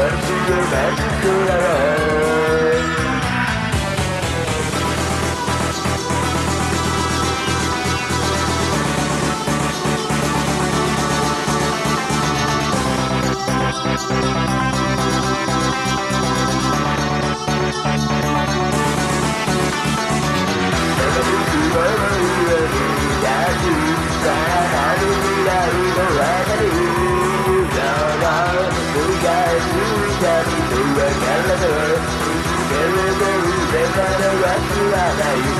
Let's do the magic around. Very, very, very, very, very, very, very, very,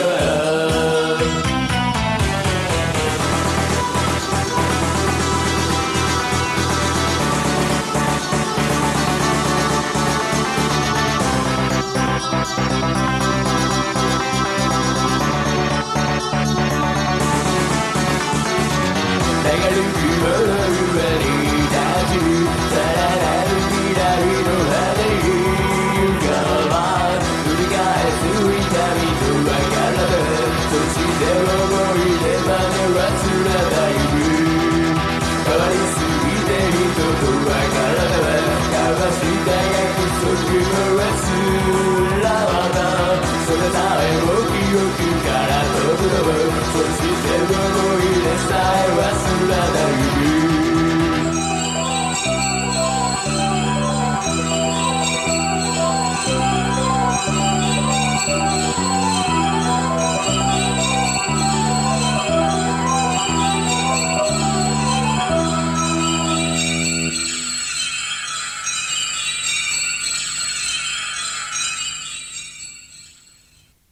Take a look, you were already down to